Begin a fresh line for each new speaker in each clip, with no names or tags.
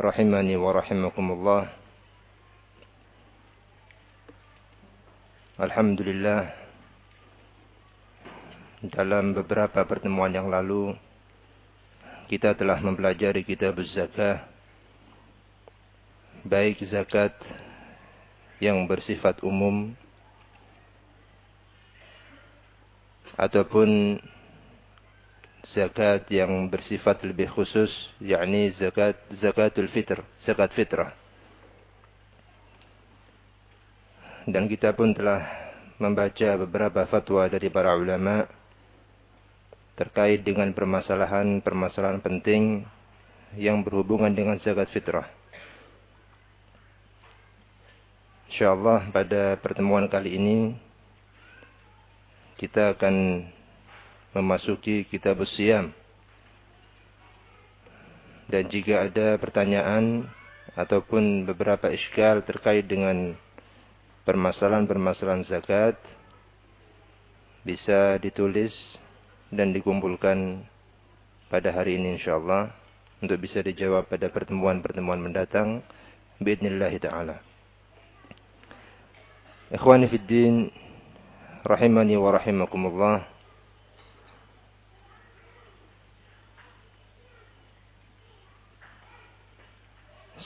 rahimani wa rahimakumullah. Alhamdulillah dalam beberapa pertemuan yang lalu kita telah mempelajari kitab zakah baik zakat yang bersifat umum ataupun zakat yang bersifat lebih khusus yakni zakat zakatul fitr zakat fitrah dan kita pun telah membaca beberapa fatwa dari para ulama terkait dengan permasalahan-permasalahan penting yang berhubungan dengan zakat fitrah. Insyaallah pada pertemuan kali ini kita akan memasuki kitab siam. Dan jika ada pertanyaan ataupun beberapa iskal terkait dengan permasalahan-permasalahan zakat, bisa ditulis dan dikumpulkan pada hari ini insyaAllah untuk bisa dijawab pada pertemuan-pertemuan mendatang. Bismillahirrahmanirrahim. ta'ala. Ikhwani fi din, rahimani wa rahimakumullah.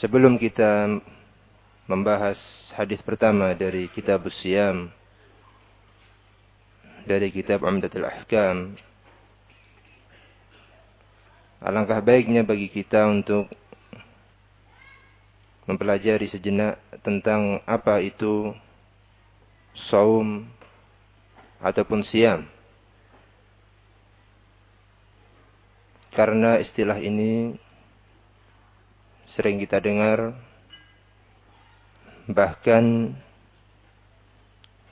Sebelum kita membahas hadis pertama dari kitab Siyam dari kitab Umdatul Ahkam alangkah baiknya bagi kita untuk mempelajari sejenak tentang apa itu saum ataupun siam karena istilah ini sering kita dengar bahkan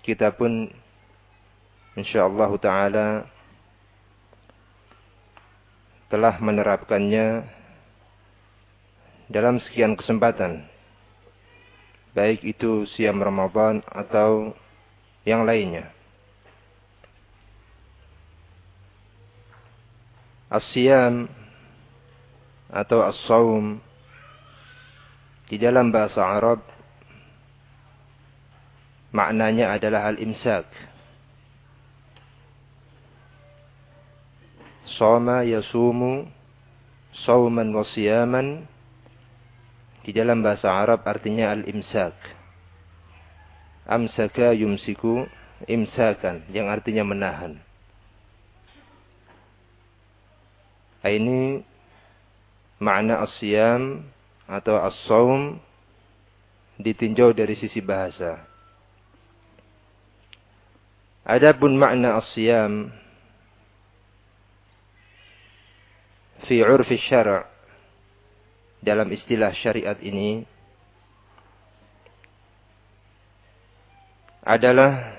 kita pun insyaallah taala telah menerapkannya dalam sekian kesempatan. Baik itu siam Ramadan atau yang lainnya. As-siyam atau as-saum di dalam bahasa Arab maknanya adalah al-imsak. Soma yasumu sauman wa di dalam bahasa Arab artinya al-imsak. Amsaka yumsiku imsakan yang artinya menahan. Ini makna as-siyam atau as-saum ditinjau dari sisi bahasa. Adapun makna as-siyam fi 'urfi syara' dalam istilah syariat ini adalah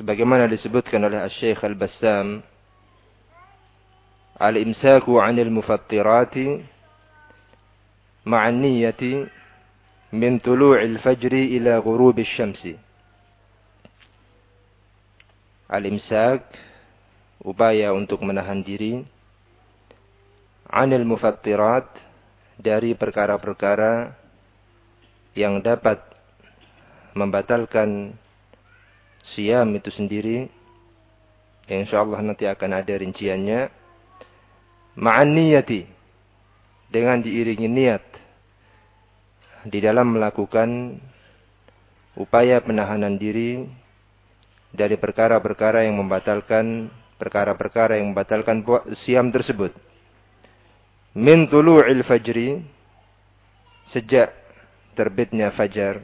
sebagaimana disebutkan oleh Syekh Al-Bassam al-imsaku 'anil mufattirati مع النية من طلوع الفجر إلى غروب الشمس Al-imsak upaya untuk menahan diri anil mufattirat dari perkara-perkara yang dapat membatalkan siam itu sendiri yang insyaallah nanti akan ada rinciannya ma'an niyati dengan diiringi niat di dalam melakukan upaya penahanan diri dari perkara-perkara yang membatalkan perkara-perkara yang membatalkan siam tersebut. Min tulu'il fajri sejak terbitnya fajar.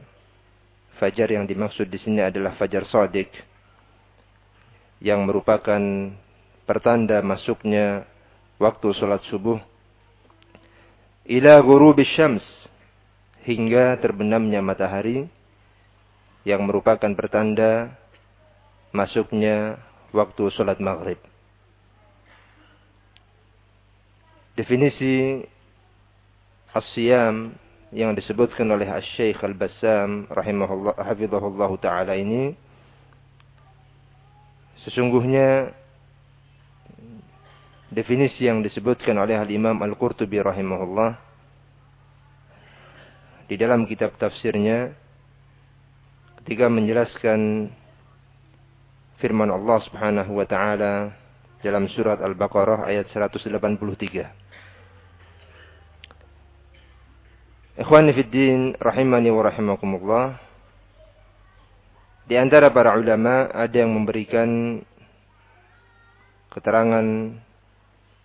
Fajar yang dimaksud di sini adalah fajar sodik yang merupakan pertanda masuknya waktu salat subuh ila ghurubis syams hingga terbenamnya matahari yang merupakan pertanda masuknya waktu sholat maghrib. Definisi asyam yang disebutkan oleh Syekh Al-Bassam rahimahullah hafizahullah taala ini sesungguhnya definisi yang disebutkan oleh Al-Imam Al-Qurtubi rahimahullah di dalam kitab tafsirnya ketika menjelaskan firman Allah Subhanahu wa taala dalam surat Al-Baqarah ayat 183. Ikhwani fi din rahimani wa rahimakumullah. Di antara para ulama ada yang memberikan keterangan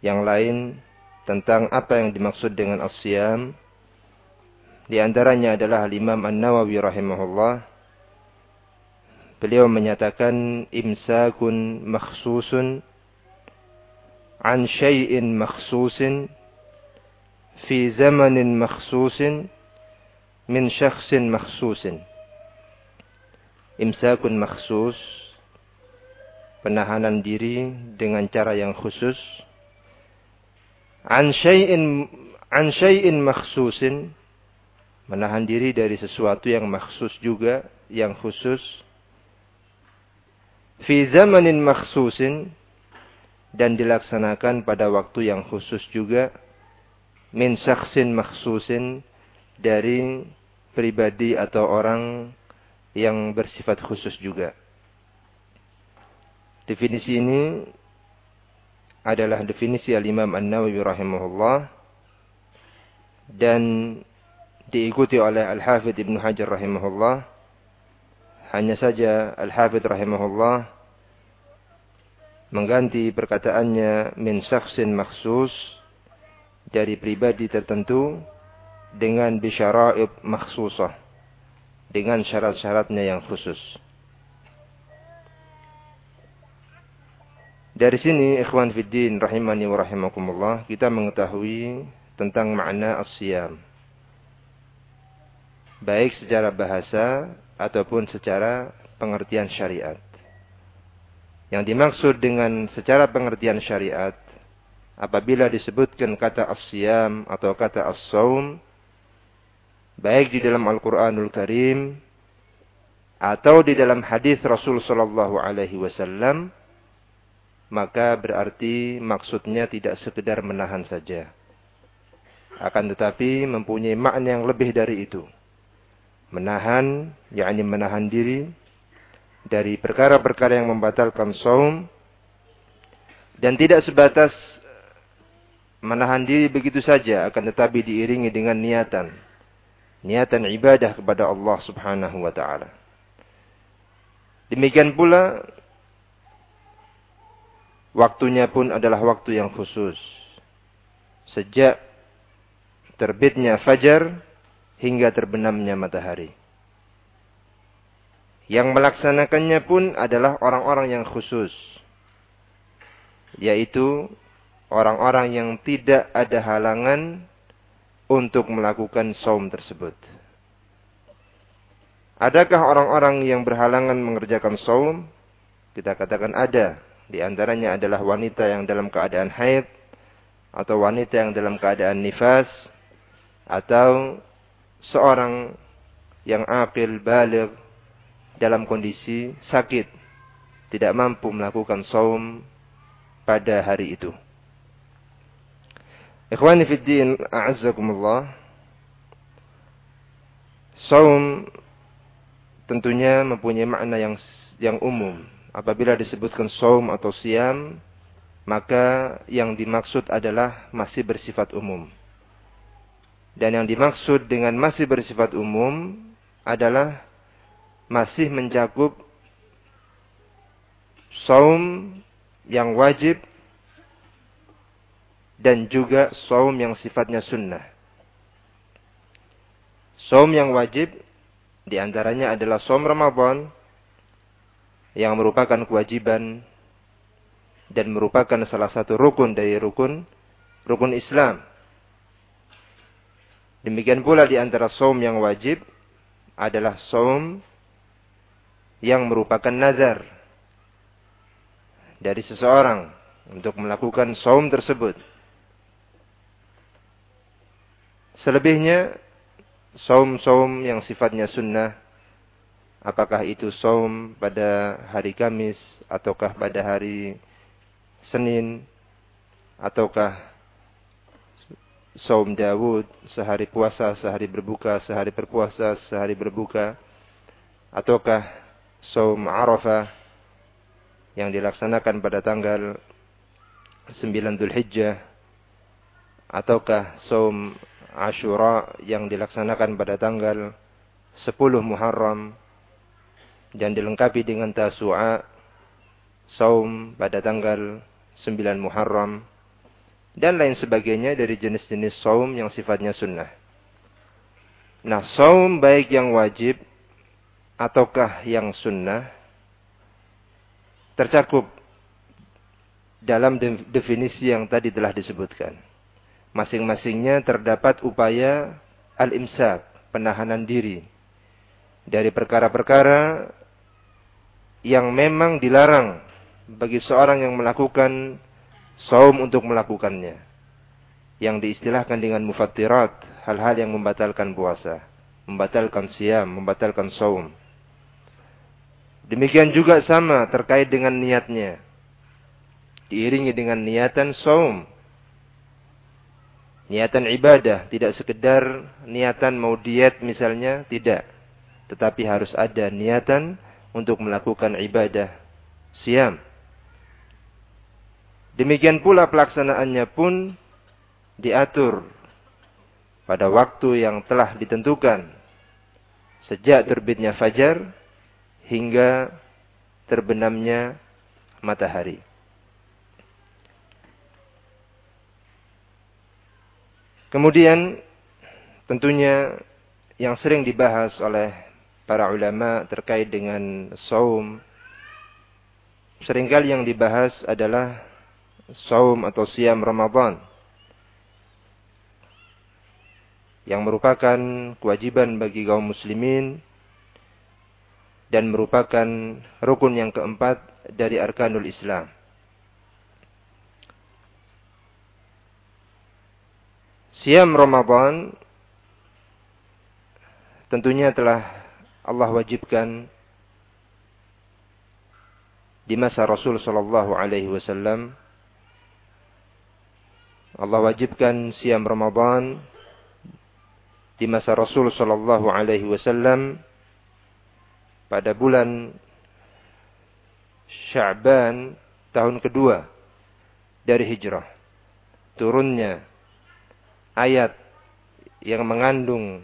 yang lain tentang apa yang dimaksud dengan asyam. Di antaranya adalah Imam An-Nawawi rahimahullah. Beliau menyatakan imsakun makhsusun an syai'in makhsusin fi zamanin makhsusin min syakhsin makhsusin. Imsakun makhsus penahanan diri dengan cara yang khusus an syai'in an syai'in makhsusin. Menahan diri dari sesuatu yang maksus juga yang khusus. Fi zamanin makhsusin. Dan dilaksanakan pada waktu yang khusus juga. Min syaksin makhsusin. Dari pribadi atau orang yang bersifat khusus juga. Definisi ini adalah definisi al-Imam An-Nawawi rahimahullah dan diikuti oleh Al-Hafidh Ibn Hajar rahimahullah. Hanya saja Al-Hafidh rahimahullah mengganti perkataannya min syaksin maksus dari pribadi tertentu dengan bisyara'ib maksusah dengan syarat-syaratnya yang khusus. Dari sini ikhwan fiddin rahimani wa rahimakumullah kita mengetahui tentang makna asyam. Baik secara bahasa ataupun secara pengertian syariat. Yang dimaksud dengan secara pengertian syariat apabila disebutkan kata asyam atau kata as-saum baik di dalam Al-Qur'anul Karim atau di dalam hadis Rasul sallallahu alaihi wasallam maka berarti maksudnya tidak sekedar menahan saja. Akan tetapi mempunyai makna yang lebih dari itu. Menahan, yakni menahan diri dari perkara-perkara yang membatalkan saum dan tidak sebatas menahan diri begitu saja akan tetapi diiringi dengan niatan niatan ibadah kepada Allah Subhanahu wa taala demikian pula Waktunya pun adalah waktu yang khusus. Sejak terbitnya fajar hingga terbenamnya matahari. Yang melaksanakannya pun adalah orang-orang yang khusus. Yaitu orang-orang yang tidak ada halangan untuk melakukan saum tersebut. Adakah orang-orang yang berhalangan mengerjakan saum? Kita katakan ada. Di antaranya adalah wanita yang dalam keadaan haid atau wanita yang dalam keadaan nifas atau seorang yang akil balik dalam kondisi sakit tidak mampu melakukan saum pada hari itu. Ikhwani fi din, a'azzakumullah. Saum tentunya mempunyai makna yang yang umum apabila disebutkan saum atau siam, maka yang dimaksud adalah masih bersifat umum. Dan yang dimaksud dengan masih bersifat umum adalah masih mencakup saum yang wajib dan juga saum yang sifatnya sunnah. Saum yang wajib di antaranya adalah saum Ramadan yang merupakan kewajiban dan merupakan salah satu rukun dari rukun rukun Islam. Demikian pula di antara saum yang wajib adalah saum yang merupakan nazar dari seseorang untuk melakukan saum tersebut. Selebihnya saum-saum yang sifatnya sunnah apakah itu saum pada hari Kamis ataukah pada hari Senin ataukah saum Dawud, sehari puasa, sehari berbuka, sehari berpuasa, sehari berbuka, ataukah saum Arafah yang dilaksanakan pada tanggal 9 Hijjah, ataukah saum Ashura yang dilaksanakan pada tanggal 10 Muharram dan dilengkapi dengan Tasu'a saum pada tanggal 9 Muharram dan lain sebagainya dari jenis-jenis saum yang sifatnya sunnah. Nah, saum baik yang wajib ataukah yang sunnah tercakup dalam definisi yang tadi telah disebutkan. Masing-masingnya terdapat upaya al-imsak, penahanan diri dari perkara-perkara yang memang dilarang bagi seorang yang melakukan saum untuk melakukannya. Yang diistilahkan dengan mufattirat, hal-hal yang membatalkan puasa, membatalkan siam, membatalkan saum. Demikian juga sama terkait dengan niatnya. Diiringi dengan niatan saum. Niatan ibadah, tidak sekedar niatan mau diet misalnya, tidak. Tetapi harus ada niatan untuk melakukan ibadah siam. Demikian pula pelaksanaannya pun diatur pada waktu yang telah ditentukan sejak terbitnya fajar hingga terbenamnya matahari. Kemudian tentunya yang sering dibahas oleh para ulama terkait dengan saum sering kali yang dibahas adalah saum atau siam Ramadan yang merupakan kewajiban bagi kaum muslimin dan merupakan rukun yang keempat dari arkanul Islam. Siam Ramadan tentunya telah Allah wajibkan di masa Rasul sallallahu alaihi wasallam Allah wajibkan siam Ramadan di masa Rasul sallallahu alaihi wasallam pada bulan Sya'ban tahun kedua dari hijrah. Turunnya ayat yang mengandung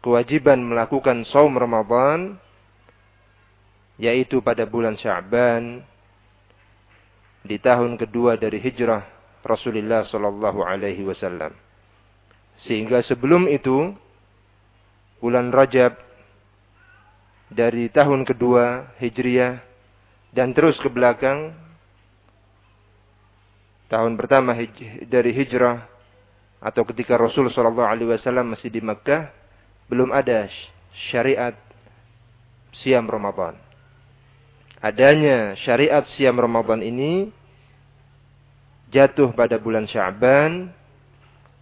kewajiban melakukan saum Ramadan yaitu pada bulan Sya'ban di tahun kedua dari hijrah Rasulullah Sallallahu Alaihi Wasallam. Sehingga sebelum itu bulan Rajab dari tahun kedua Hijriah dan terus ke belakang tahun pertama dari hijrah atau ketika Rasul Sallallahu Alaihi Wasallam masih di Makkah belum ada syariat siam Ramadan. Adanya syariat siam Ramadan ini jatuh pada bulan Sya'ban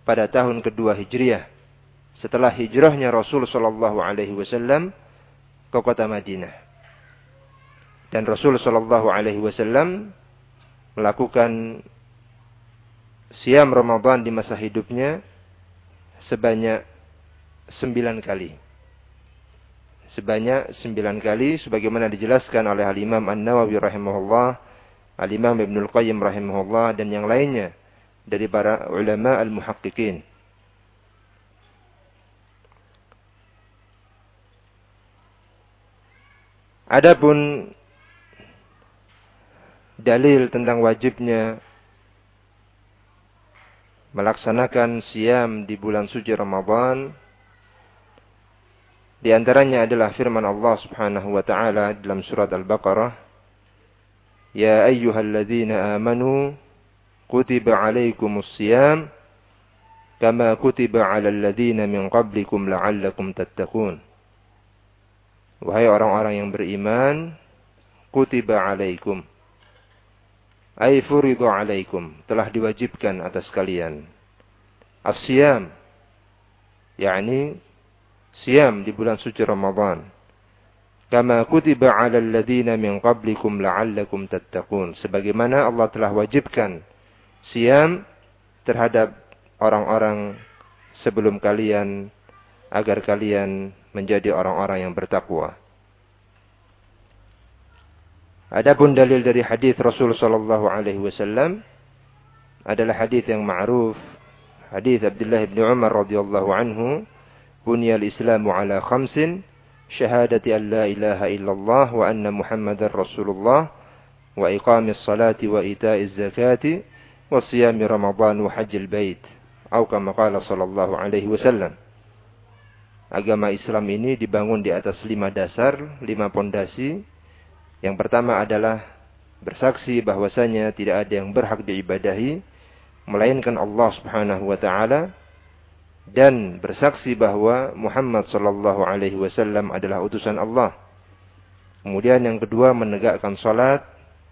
pada tahun kedua Hijriah. Setelah hijrahnya Rasul Shallallahu Alaihi Wasallam ke kota Madinah. Dan Rasul Shallallahu Alaihi Wasallam melakukan siam Ramadan di masa hidupnya sebanyak sembilan kali. Sebanyak sembilan kali, sebagaimana dijelaskan oleh Al Imam An Nawawi rahimahullah Al-Imam Qayyim rahimahullah dan yang lainnya dari para ulama al-muhaqqiqin. Adapun dalil tentang wajibnya melaksanakan siam di bulan suci Ramadan di antaranya adalah firman Allah Subhanahu wa taala dalam surat Al-Baqarah أيها الذين آمنوا كتب عليكم الصيام kama kutiba 'alal ladzina min qablikum la'allakum tattaqun. Wahai orang-orang yang beriman, kutiba 'alaikum ay furidu 'alaikum, telah diwajibkan atas kalian. As-siyam yakni siam di bulan suci Ramadan. Kama kutiba 'alal ladzina min qablikum la'allakum tattaqun. Sebagaimana Allah telah wajibkan siam terhadap orang-orang sebelum kalian agar kalian menjadi orang-orang yang bertakwa. Adapun dalil dari hadis Rasul sallallahu alaihi wasallam adalah hadis yang ma'ruf, hadis Abdullah bin Umar radhiyallahu anhu, "Bunya al-Islamu ala khamsin, syahadati an la ilaha illallah wa anna Muhammadar Rasulullah, wa iqamis salati wa ita'iz zakati, wa siyami Ramadan wa hajjil bait." Atau kama qala sallallahu alaihi wasallam. Agama Islam ini dibangun di atas lima dasar, lima pondasi. Yang pertama adalah bersaksi bahwasanya tidak ada yang berhak diibadahi melainkan Allah Subhanahu wa taala dan bersaksi bahwa Muhammad sallallahu alaihi wasallam adalah utusan Allah. Kemudian yang kedua menegakkan salat,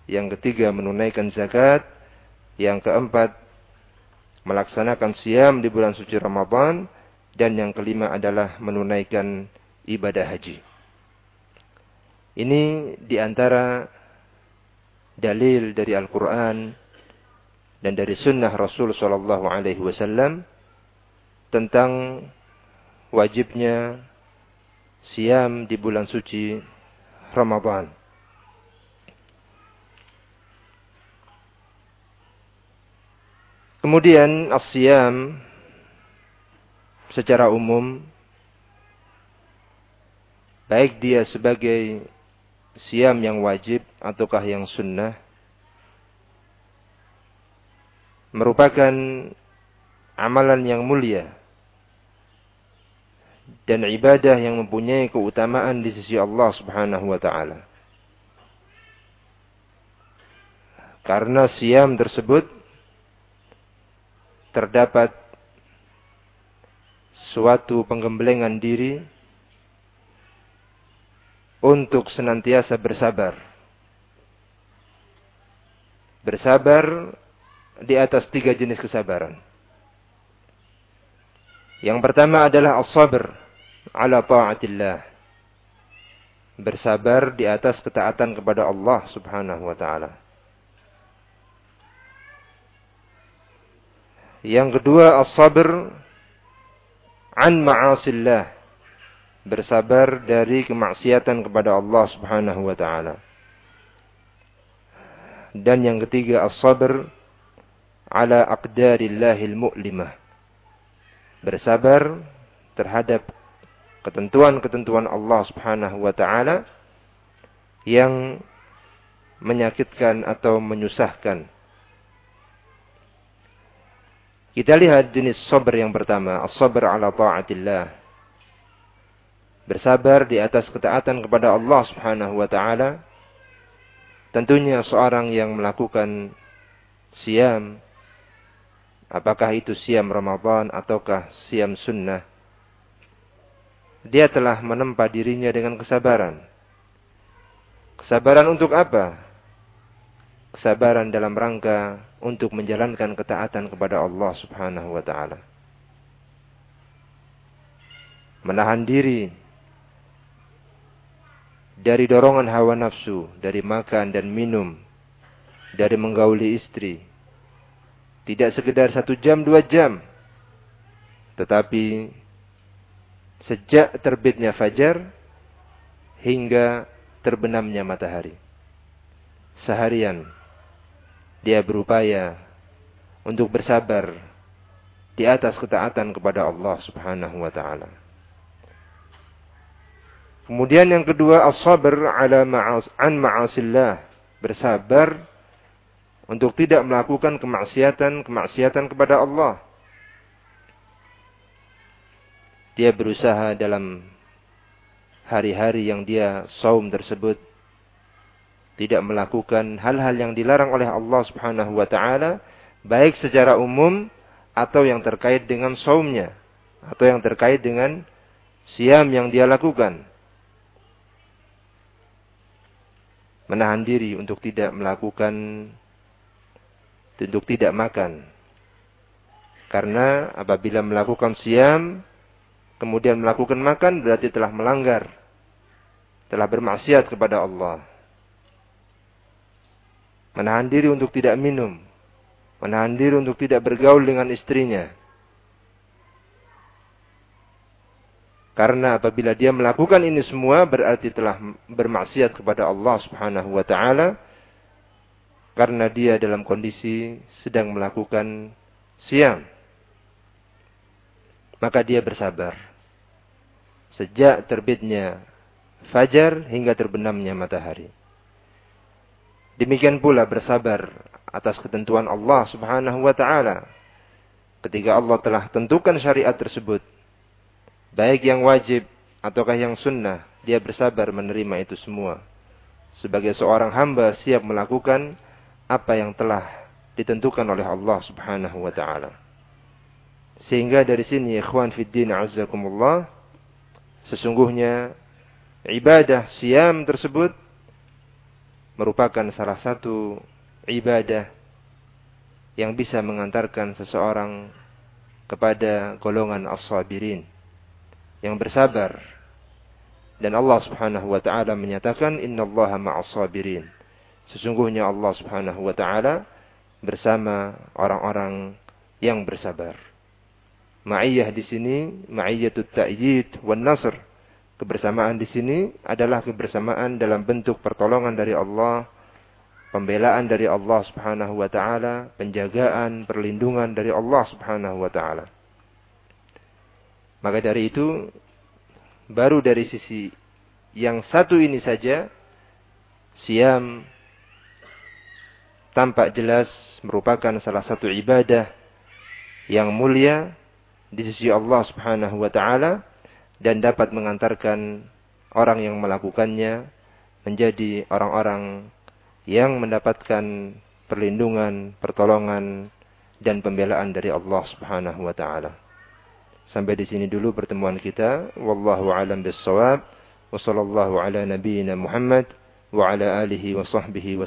yang ketiga menunaikan zakat, yang keempat melaksanakan siam di bulan suci Ramadan dan yang kelima adalah menunaikan ibadah haji. Ini di antara dalil dari Al-Quran dan dari sunnah Rasul Sallallahu Alaihi Wasallam tentang wajibnya siam di bulan suci Ramadan. Kemudian asyam secara umum baik dia sebagai siam yang wajib ataukah yang sunnah merupakan amalan yang mulia dan ibadah yang mempunyai keutamaan di sisi Allah Subhanahu wa taala. Karena siam tersebut terdapat suatu penggemblengan diri untuk senantiasa bersabar. Bersabar di atas tiga jenis kesabaran. Yang pertama adalah as-sabr ala ta'atillah. Bersabar di atas ketaatan kepada Allah Subhanahu wa taala. Yang kedua as-sabr an ma'asillah. Bersabar dari kemaksiatan kepada Allah Subhanahu wa taala. Dan yang ketiga as-sabr ala aqdarillahil mu'limah. Bersabar terhadap ketentuan-ketentuan Allah Subhanahu wa taala yang menyakitkan atau menyusahkan Kita lihat jenis sabar yang pertama, as-sabr ala ta'atillah. Bersabar di atas ketaatan kepada Allah Subhanahu wa taala. Tentunya seorang yang melakukan siam apakah itu siam Ramadan ataukah siam sunnah dia telah menempa dirinya dengan kesabaran. Kesabaran untuk apa? Kesabaran dalam rangka untuk menjalankan ketaatan kepada Allah Subhanahu wa taala. Menahan diri dari dorongan hawa nafsu, dari makan dan minum, dari menggauli istri. Tidak sekedar satu jam, dua jam. Tetapi sejak terbitnya fajar hingga terbenamnya matahari. Seharian dia berupaya untuk bersabar di atas ketaatan kepada Allah Subhanahu wa taala. Kemudian yang kedua as-sabr ala ma'as an ma'asillah, bersabar untuk tidak melakukan kemaksiatan-kemaksiatan kepada Allah. Dia berusaha dalam hari-hari yang dia saum tersebut tidak melakukan hal-hal yang dilarang oleh Allah Subhanahu wa taala baik secara umum atau yang terkait dengan saumnya atau yang terkait dengan siam yang dia lakukan. Menahan diri untuk tidak melakukan untuk tidak makan. Karena apabila melakukan siam kemudian melakukan makan berarti telah melanggar telah bermaksiat kepada Allah. Menahan diri untuk tidak minum, menahan diri untuk tidak bergaul dengan istrinya. Karena apabila dia melakukan ini semua berarti telah bermaksiat kepada Allah Subhanahu wa taala karena dia dalam kondisi sedang melakukan siang. Maka dia bersabar. Sejak terbitnya fajar hingga terbenamnya matahari. Demikian pula bersabar atas ketentuan Allah Subhanahu wa taala. Ketika Allah telah tentukan syariat tersebut, baik yang wajib ataukah yang sunnah, dia bersabar menerima itu semua. Sebagai seorang hamba siap melakukan apa yang telah ditentukan oleh Allah Subhanahu wa taala. Sehingga dari sini ikhwan fiddin azzakumullah sesungguhnya ibadah siam tersebut merupakan salah satu ibadah yang bisa mengantarkan seseorang kepada golongan as-sabirin yang bersabar. Dan Allah Subhanahu wa taala menyatakan innallaha ma'as sabirin. Sesungguhnya Allah Subhanahu wa taala bersama orang-orang yang bersabar. Ma'iyah di sini ma'iyyatut ta'yid wan nasr. Kebersamaan di sini adalah kebersamaan dalam bentuk pertolongan dari Allah, pembelaan dari Allah Subhanahu wa taala, penjagaan, perlindungan dari Allah Subhanahu wa taala. Maka dari itu, baru dari sisi yang satu ini saja, siam tampak jelas merupakan salah satu ibadah yang mulia di sisi Allah Subhanahu wa taala dan dapat mengantarkan orang yang melakukannya menjadi orang-orang yang mendapatkan perlindungan, pertolongan dan pembelaan dari Allah Subhanahu wa taala. Sampai di sini dulu pertemuan kita. Wallahu alam bissawab. Wa sallallahu ala nabiyyina Muhammad wa ala alihi wa sahbihi wa